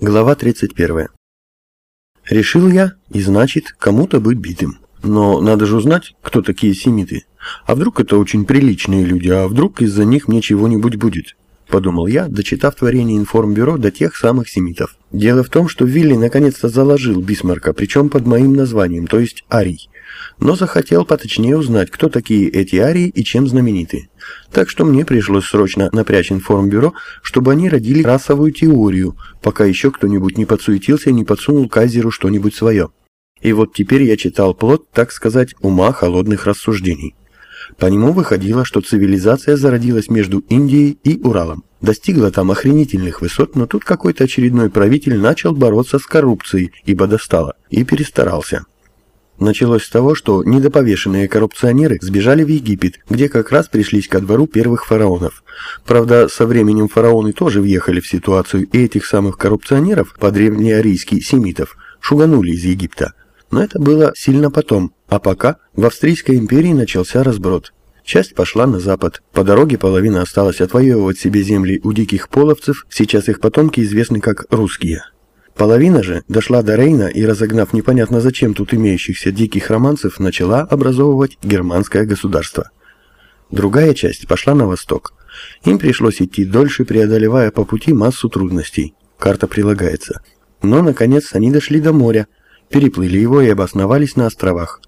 Глава 31. Решил я, и значит, кому-то быть битым. Но надо же узнать, кто такие семиты. А вдруг это очень приличные люди, а вдруг из-за них мне чего-нибудь будет? Подумал я, дочитав творение информбюро до тех самых семитов. Дело в том, что Вилли наконец-то заложил Бисмарка, причем под моим названием, то есть Арий но захотел поточнее узнать, кто такие эти арии и чем знамениты. Так что мне пришлось срочно напрячь информбюро, чтобы они родили расовую теорию, пока еще кто-нибудь не подсуетился и не подсунул Кайзеру что-нибудь свое. И вот теперь я читал плод, так сказать, ума холодных рассуждений. По нему выходило, что цивилизация зародилась между Индией и Уралом. Достигла там охренительных высот, но тут какой-то очередной правитель начал бороться с коррупцией, ибо достало, и перестарался. Началось с того, что недоповешенные коррупционеры сбежали в Египет, где как раз пришлись ко двору первых фараонов. Правда, со временем фараоны тоже въехали в ситуацию, и этих самых коррупционеров, по-древнеарийски семитов, шуганули из Египта. Но это было сильно потом, а пока в Австрийской империи начался разброд. Часть пошла на запад. По дороге половина осталась отвоевывать себе земли у диких половцев, сейчас их потомки известны как русские. Половина же дошла до Рейна и, разогнав непонятно зачем тут имеющихся диких романцев, начала образовывать германское государство. Другая часть пошла на восток. Им пришлось идти дольше, преодолевая по пути массу трудностей. Карта прилагается. Но, наконец, они дошли до моря, переплыли его и обосновались на островах.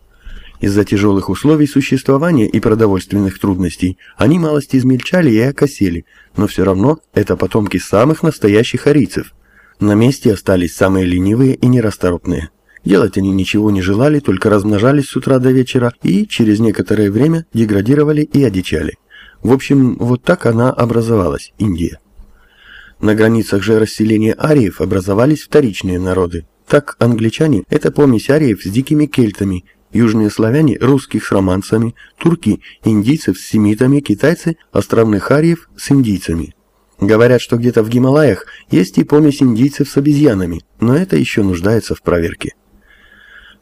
Из-за тяжелых условий существования и продовольственных трудностей они малость измельчали и окосели, но все равно это потомки самых настоящих арийцев – на месте остались самые ленивые и нерасторопные. Делать они ничего не желали, только размножались с утра до вечера и через некоторое время деградировали и одичали. В общем, вот так она образовалась, Индия. На границах же расселения ариев образовались вторичные народы. Так англичане – это помесь ариев с дикими кельтами, южные славяне – русских с романцами, турки – индийцев с семитами, китайцы – островных ариев с индийцами. Говорят, что где-то в Гималаях есть и помесь индийцев с обезьянами, но это еще нуждается в проверке.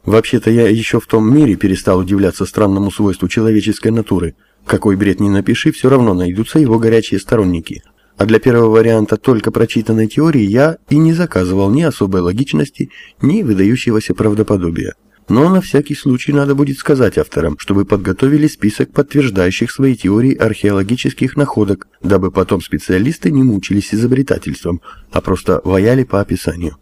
Вообще-то я еще в том мире перестал удивляться странному свойству человеческой натуры. Какой бред ни напиши, все равно найдутся его горячие сторонники. А для первого варианта только прочитанной теории я и не заказывал ни особой логичности, ни выдающегося правдоподобия. Но на всякий случай надо будет сказать авторам, чтобы подготовили список подтверждающих свои теории археологических находок, дабы потом специалисты не мучились изобретательством, а просто ваяли по описанию.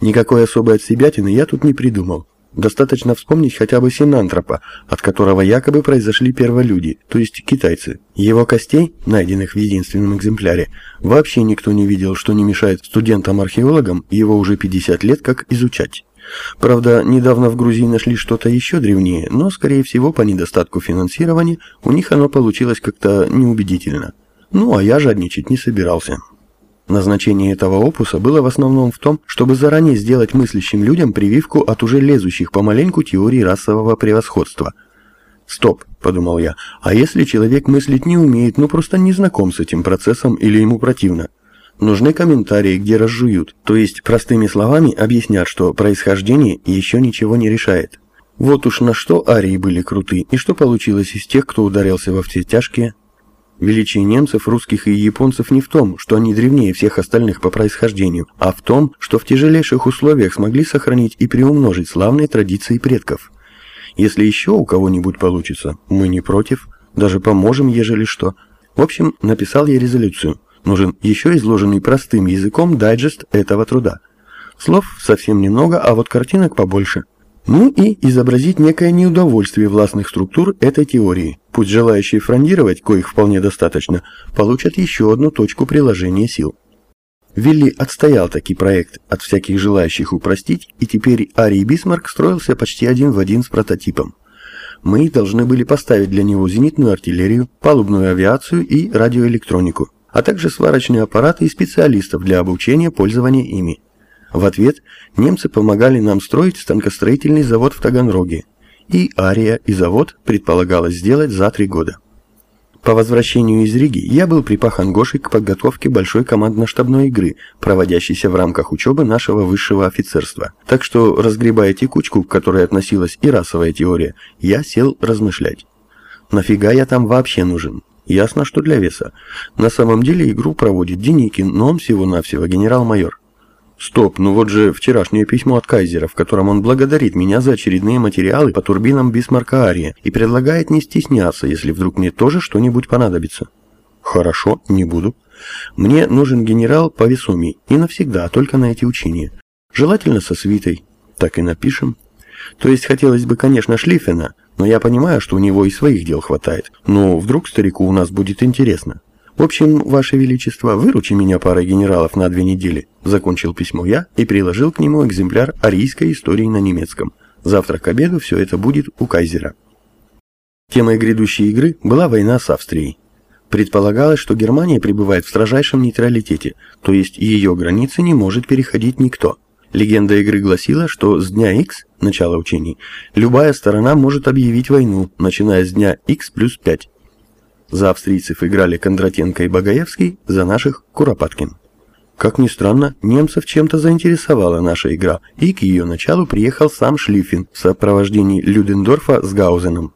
Никакой особой отсебятины я тут не придумал. Достаточно вспомнить хотя бы синантропа, от которого якобы произошли перволюди, то есть китайцы. Его костей, найденных в единственном экземпляре, вообще никто не видел, что не мешает студентам-археологам его уже 50 лет как изучать. Правда, недавно в Грузии нашли что-то еще древнее, но, скорее всего, по недостатку финансирования у них оно получилось как-то неубедительно. Ну, а я жадничать не собирался. Назначение этого опуса было в основном в том, чтобы заранее сделать мыслящим людям прививку от уже лезущих помаленьку теории расового превосходства. «Стоп», — подумал я, — «а если человек мыслить не умеет, ну просто не знаком с этим процессом или ему противно?» Нужны комментарии, где разжуют, то есть простыми словами объяснят, что происхождение еще ничего не решает. Вот уж на что арии были круты, и что получилось из тех, кто ударился во все тяжкие. Величие немцев, русских и японцев не в том, что они древнее всех остальных по происхождению, а в том, что в тяжелейших условиях смогли сохранить и приумножить славные традиции предков. Если еще у кого-нибудь получится, мы не против, даже поможем, ежели что. В общем, написал я резолюцию – Нужен еще изложенный простым языком дайджест этого труда. Слов совсем немного, а вот картинок побольше. Ну и изобразить некое неудовольствие властных структур этой теории. Пусть желающие фрондировать, коих вполне достаточно, получат еще одну точку приложения сил. Вилли отстоял таки проект от всяких желающих упростить, и теперь Арий Бисмарк строился почти один в один с прототипом. Мы должны были поставить для него зенитную артиллерию, палубную авиацию и радиоэлектронику а также сварочные аппараты и специалистов для обучения пользования ими. В ответ немцы помогали нам строить станкостроительный завод в Таганроге, и Ария и завод предполагалось сделать за три года. По возвращению из Риги я был припахан Гошей к подготовке большой командно-штабной игры, проводящейся в рамках учебы нашего высшего офицерства. Так что, разгребая текучку, к которой относилась и расовая теория, я сел размышлять. Нафига я там вообще нужен? Ясно, что для веса. На самом деле игру проводит Деникин, но он всего-навсего генерал-майор. Стоп, ну вот же вчерашнее письмо от Кайзера, в котором он благодарит меня за очередные материалы по турбинам Бисмарка Ария и предлагает не стесняться, если вдруг мне тоже что-нибудь понадобится. Хорошо, не буду. Мне нужен генерал по весомей и навсегда, только на эти учения. Желательно со свитой. Так и напишем. То есть хотелось бы, конечно, Шлиффена, но я понимаю, что у него и своих дел хватает. Но вдруг старику у нас будет интересно. В общем, Ваше Величество, выручи меня парой генералов на две недели. Закончил письмо я и приложил к нему экземпляр арийской истории на немецком. Завтра к обеду все это будет у Кайзера. Темой грядущей игры была война с Австрией. Предполагалось, что Германия пребывает в строжайшем нейтралитете, то есть ее границы не может переходить никто. Легенда игры гласила, что с дня X, начала учений, любая сторона может объявить войну, начиная с дня X плюс 5. За австрийцев играли Кондратенко и Багаевский, за наших – Куропаткин. Как ни странно, немцев чем-то заинтересовала наша игра, и к ее началу приехал сам Шлиффин в сопровождении Людендорфа с Гаузеном.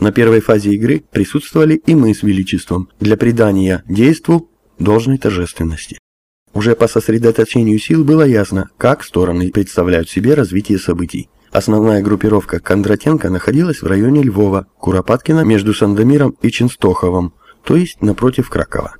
На первой фазе игры присутствовали и мы с Величеством для придания действу должной торжественности. Уже по сосредоточению сил было ясно, как стороны представляют себе развитие событий. Основная группировка Кондратенко находилась в районе Львова, Куропаткина между Сандомиром и Ченстоховым, то есть напротив Кракова.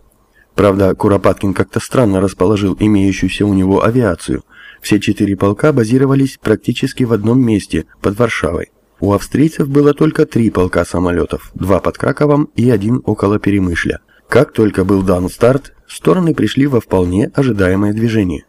Правда, Куропаткин как-то странно расположил имеющуюся у него авиацию. Все четыре полка базировались практически в одном месте, под Варшавой. У австрийцев было только три полка самолетов, два под Краковом и один около Перемышля. Как только был дан старт, стороны пришли во вполне ожидаемое движение.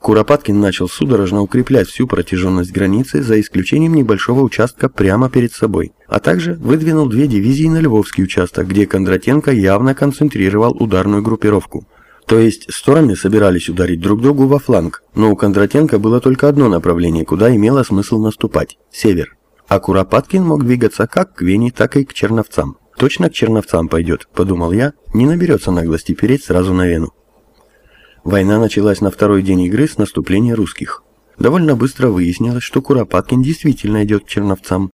Куропаткин начал судорожно укреплять всю протяженность границы за исключением небольшого участка прямо перед собой, а также выдвинул две дивизии на Львовский участок, где Кондратенко явно концентрировал ударную группировку. То есть стороны собирались ударить друг другу во фланг, но у Кондратенко было только одно направление, куда имело смысл наступать – север. А Куропаткин мог двигаться как к Вене, так и к Черновцам. Точно к Черновцам пойдет, подумал я, не наберется наглости переть сразу на Вену. Война началась на второй день игры с наступления русских. Довольно быстро выяснилось, что Куропаткин действительно идет к Черновцам.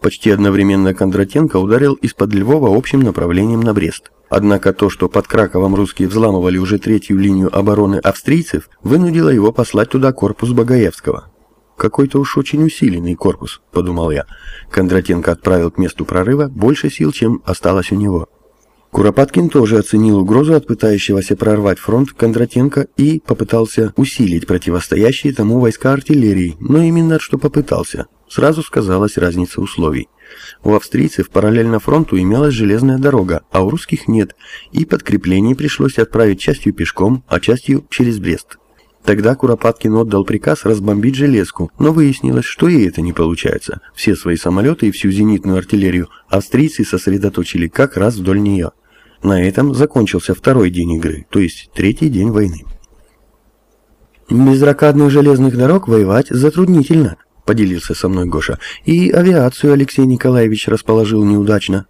Почти одновременно Кондратенко ударил из-под Львова общим направлением на Брест. Однако то, что под Краковом русские взламывали уже третью линию обороны австрийцев, вынудило его послать туда корпус Багаевского. «Какой-то уж очень усиленный корпус», — подумал я. Кондратенко отправил к месту прорыва больше сил, чем осталось у него. Куропаткин тоже оценил угрозу от пытающегося прорвать фронт Кондратенко и попытался усилить противостоящие тому войска артиллерии, но именно что попытался. Сразу сказалась разница условий. У австрийцев параллельно фронту имелась железная дорога, а у русских нет, и подкрепление пришлось отправить частью пешком, а частью через Брест. Тогда Куропаткин отдал приказ разбомбить железку, но выяснилось, что и это не получается. Все свои самолеты и всю зенитную артиллерию австрийцы сосредоточили как раз вдоль нее. На этом закончился второй день игры, то есть третий день войны. «Без ракадных железных дорог воевать затруднительно», — поделился со мной Гоша. «И авиацию Алексей Николаевич расположил неудачно».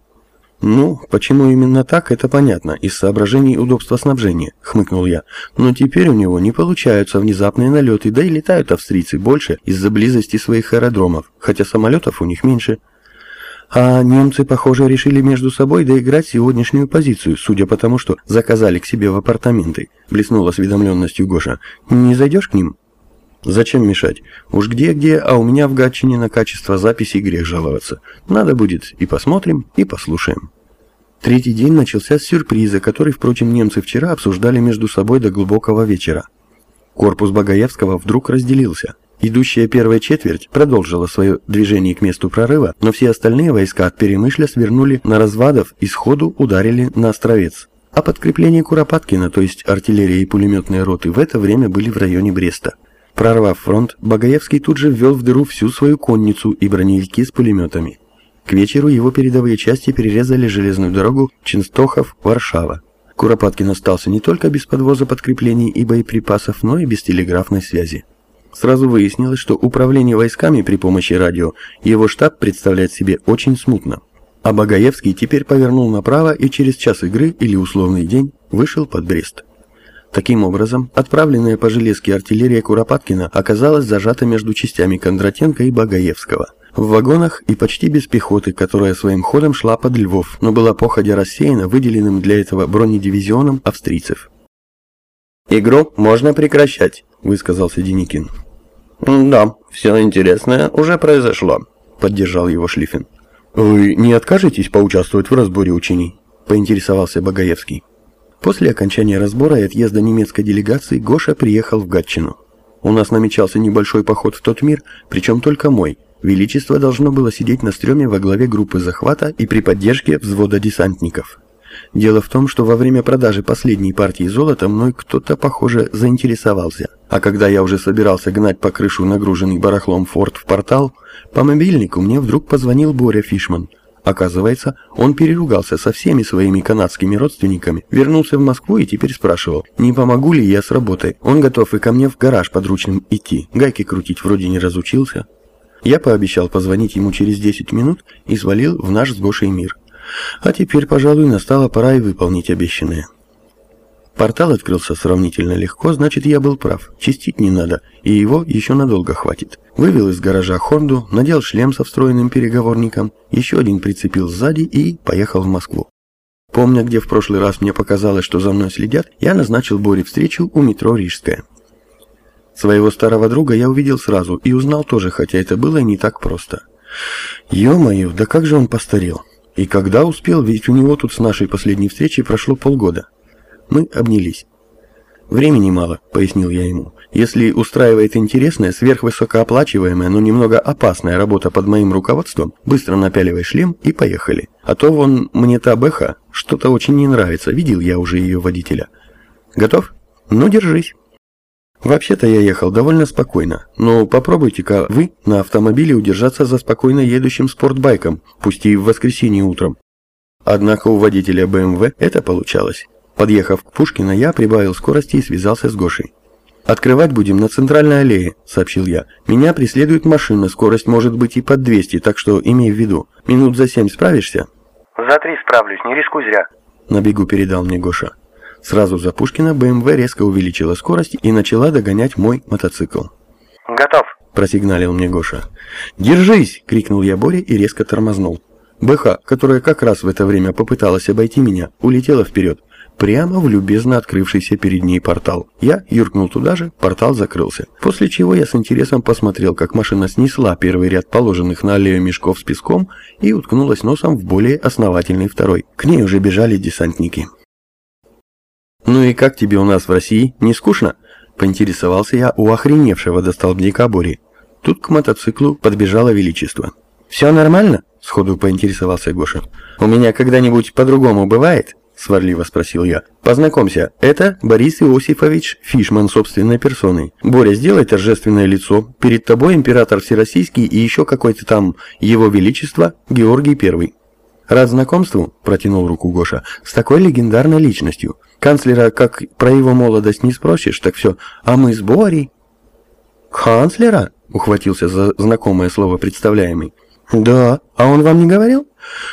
«Ну, почему именно так, это понятно, из соображений удобства снабжения», — хмыкнул я. «Но теперь у него не получаются внезапные налеты, да и летают австрийцы больше из-за близости своих аэродромов, хотя самолетов у них меньше». А немцы, похоже, решили между собой доиграть сегодняшнюю позицию, судя по тому, что заказали к себе в апартаменты. Блеснул осведомленностью Гоша. Не зайдешь к ним? Зачем мешать? Уж где-где, а у меня в Гатчине на качество записи грех жаловаться. Надо будет и посмотрим, и послушаем. Третий день начался с сюрприза, который, впрочем, немцы вчера обсуждали между собой до глубокого вечера. Корпус Багаевского вдруг разделился. Идущая первая четверть продолжила свое движение к месту прорыва, но все остальные войска от Перемышля свернули на развадов и сходу ударили на Островец. А подкрепление Куропаткина, то есть артиллерия и пулеметные роты, в это время были в районе Бреста. Прорвав фронт, Багаевский тут же ввел в дыру всю свою конницу и броневики с пулеметами. К вечеру его передовые части перерезали железную дорогу Ченстохов-Варшава. Куропаткин остался не только без подвоза подкреплений и боеприпасов, но и без телеграфной связи. Сразу выяснилось, что управление войсками при помощи радио его штаб представляет себе очень смутно. А Багаевский теперь повернул направо и через час игры или условный день вышел под Брест. Таким образом, отправленная по железке артиллерия Куропаткина оказалась зажата между частями Кондратенко и Багаевского. В вагонах и почти без пехоты, которая своим ходом шла под Львов, но была походя рассеяна выделенным для этого бронедивизионом австрийцев. «Игру можно прекращать», — высказался Деникин. «Да, все интересное уже произошло», — поддержал его Шлифин. «Вы не откажетесь поучаствовать в разборе учений?» — поинтересовался Багаевский. После окончания разбора и отъезда немецкой делегации Гоша приехал в Гатчину. У нас намечался небольшой поход в тот мир, причем только мой. Величество должно было сидеть на стреме во главе группы захвата и при поддержке взвода десантников. Дело в том, что во время продажи последней партии золота мной кто-то, похоже, заинтересовался. А когда я уже собирался гнать по крышу нагруженный барахлом форт в портал, по мобильнику мне вдруг позвонил Боря Фишман – Оказывается, он переругался со всеми своими канадскими родственниками, вернулся в Москву и теперь спрашивал, не помогу ли я с работой. Он готов и ко мне в гараж подручным идти, гайки крутить вроде не разучился. Я пообещал позвонить ему через 10 минут и свалил в наш с Гошей мир. А теперь, пожалуй, настала пора и выполнить обещанное. Портал открылся сравнительно легко, значит, я был прав. Чистить не надо, и его еще надолго хватит. Вывел из гаража Хонду, надел шлем со встроенным переговорником, еще один прицепил сзади и поехал в Москву. Помня, где в прошлый раз мне показалось, что за мной следят, я назначил Боре встречу у метро Рижская. Своего старого друга я увидел сразу и узнал тоже, хотя это было не так просто. Ё-моё, да как же он постарел. И когда успел, ведь у него тут с нашей последней встречи прошло полгода. Мы обнялись. «Времени мало», — пояснил я ему. «Если устраивает интересная, сверхвысокооплачиваемая, но немного опасная работа под моим руководством, быстро напяливай шлем и поехали. А то вон мне та бэха что-то очень не нравится, видел я уже ее водителя. Готов? Ну, держись». Вообще-то я ехал довольно спокойно, но попробуйте-ка вы на автомобиле удержаться за спокойно едущим спортбайком, пусть и в воскресенье утром. Однако у водителя БМВ это получалось. Подъехав к Пушкина, я прибавил скорости и связался с Гошей. «Открывать будем на центральной аллее», — сообщил я. «Меня преследует машина, скорость может быть и под 200, так что имей в виду. Минут за семь справишься?» «За три справлюсь, не рискуй зря», — на бегу передал мне Гоша. Сразу за Пушкина БМВ резко увеличила скорость и начала догонять мой мотоцикл. «Готов», — просигналил мне Гоша. «Держись!» — крикнул я Боре и резко тормознул. БХ, которая как раз в это время попыталась обойти меня, улетела вперед прямо в любезно открывшийся перед ней портал. Я юркнул туда же, портал закрылся. После чего я с интересом посмотрел, как машина снесла первый ряд положенных на аллею мешков с песком и уткнулась носом в более основательный второй. К ней уже бежали десантники. «Ну и как тебе у нас в России? Не скучно?» Поинтересовался я у охреневшего до столбняка Бори. Тут к мотоциклу подбежало Величество. «Все нормально?» – сходу поинтересовался Гоша. «У меня когда-нибудь по-другому бывает?» — сварливо спросил я. «Познакомься, это Борис Иосифович Фишман собственной персоной. Боря, сделай торжественное лицо. Перед тобой император Всероссийский и еще какой-то там его величество Георгий Первый». «Рад знакомству», — протянул руку Гоша, — «с такой легендарной личностью. Канцлера, как про его молодость не спросишь, так все, а мы с Борей». «Канцлера?» — ухватился за знакомое слово представляемый. «Да, а он вам не говорил?»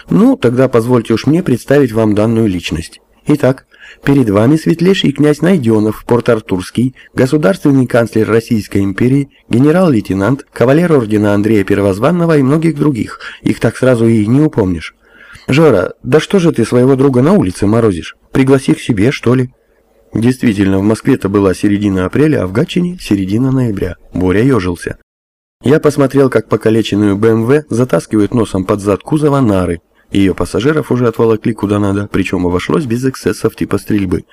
«Ну, тогда позвольте уж мне представить вам данную личность. Итак, перед вами светлейший князь Найденов, Порт-Артурский, государственный канцлер Российской империи, генерал-лейтенант, кавалер ордена Андрея Первозванного и многих других. Их так сразу и не упомнишь. Жора, да что же ты своего друга на улице морозишь? Пригласи к себе, что ли?» Действительно, в Москве-то была середина апреля, а в Гатчине – середина ноября. Боря ежился. Я посмотрел, как покалеченную БМВ затаскивают носом под зад кузова нары. Ее пассажиров уже отволокли куда надо, причем обошлось без эксцессов типа стрельбы.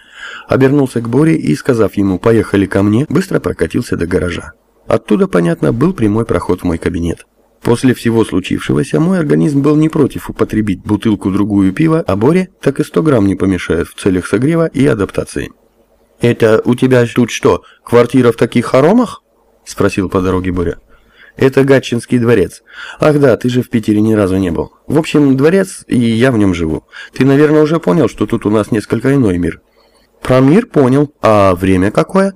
Обернулся к Боре и, сказав ему «поехали ко мне», быстро прокатился до гаража. Оттуда, понятно, был прямой проход в мой кабинет. После всего случившегося мой организм был не против употребить бутылку-другую пива, а Боре так и 100 грамм не помешает в целях согрева и адаптации. «Это у тебя тут что, квартира в таких хоромах?» – спросил по дороге Боря. Это Гатчинский дворец. Ах да, ты же в Питере ни разу не был. В общем, дворец, и я в нем живу. Ты, наверное, уже понял, что тут у нас несколько иной мир. Про мир понял. А время какое?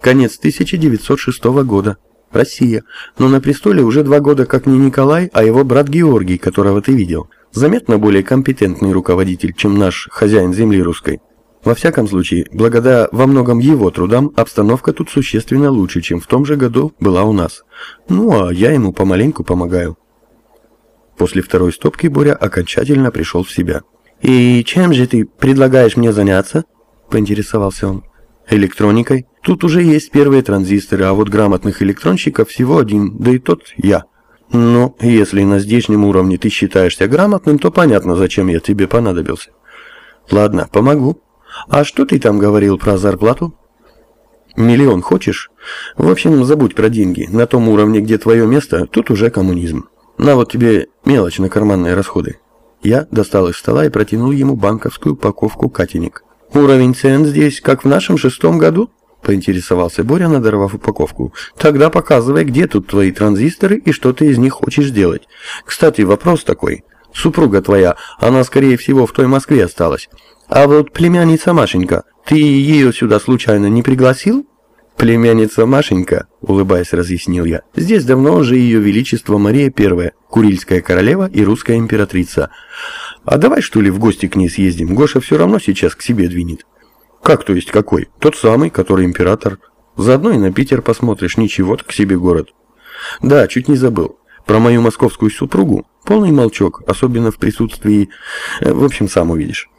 Конец 1906 года. Россия. Но на престоле уже два года как не Николай, а его брат Георгий, которого ты видел. Заметно более компетентный руководитель, чем наш хозяин земли русской. Во всяком случае, благодаря во многом его трудам, обстановка тут существенно лучше, чем в том же году была у нас. Ну, а я ему помаленьку помогаю. После второй стопки Боря окончательно пришел в себя. «И чем же ты предлагаешь мне заняться?» – поинтересовался он. Электроникой? Тут уже есть первые транзисторы, а вот грамотных электронщиков всего один, да и тот я. Ну, если на здешнем уровне ты считаешься грамотным, то понятно, зачем я тебе понадобился. Ладно, помогу. А что ты там говорил про зарплату? Миллион хочешь? В общем, забудь про деньги. На том уровне, где твое место, тут уже коммунизм. На вот тебе мелочь на карманные расходы. Я достал из стола и протянул ему банковскую упаковку катенек. Уровень цен здесь, как в нашем шестом году? Поинтересовался Боря, надорвав упаковку. Тогда показывай, где тут твои транзисторы и что ты из них хочешь сделать. Кстати, вопрос такой. Супруга твоя, она, скорее всего, в той Москве осталась. А вот племянница Машенька, ты ее сюда случайно не пригласил? Племянница Машенька, улыбаясь, разъяснил я. Здесь давно уже ее величество Мария I, Курильская королева и русская императрица. А давай, что ли, в гости к ней съездим? Гоша все равно сейчас к себе двинет. Как то есть какой? Тот самый, который император. Заодно и на Питер посмотришь, ничего к себе город. Да, чуть не забыл. Про мою московскую супругу полный молчок, особенно в присутствии... В общем, сам увидишь.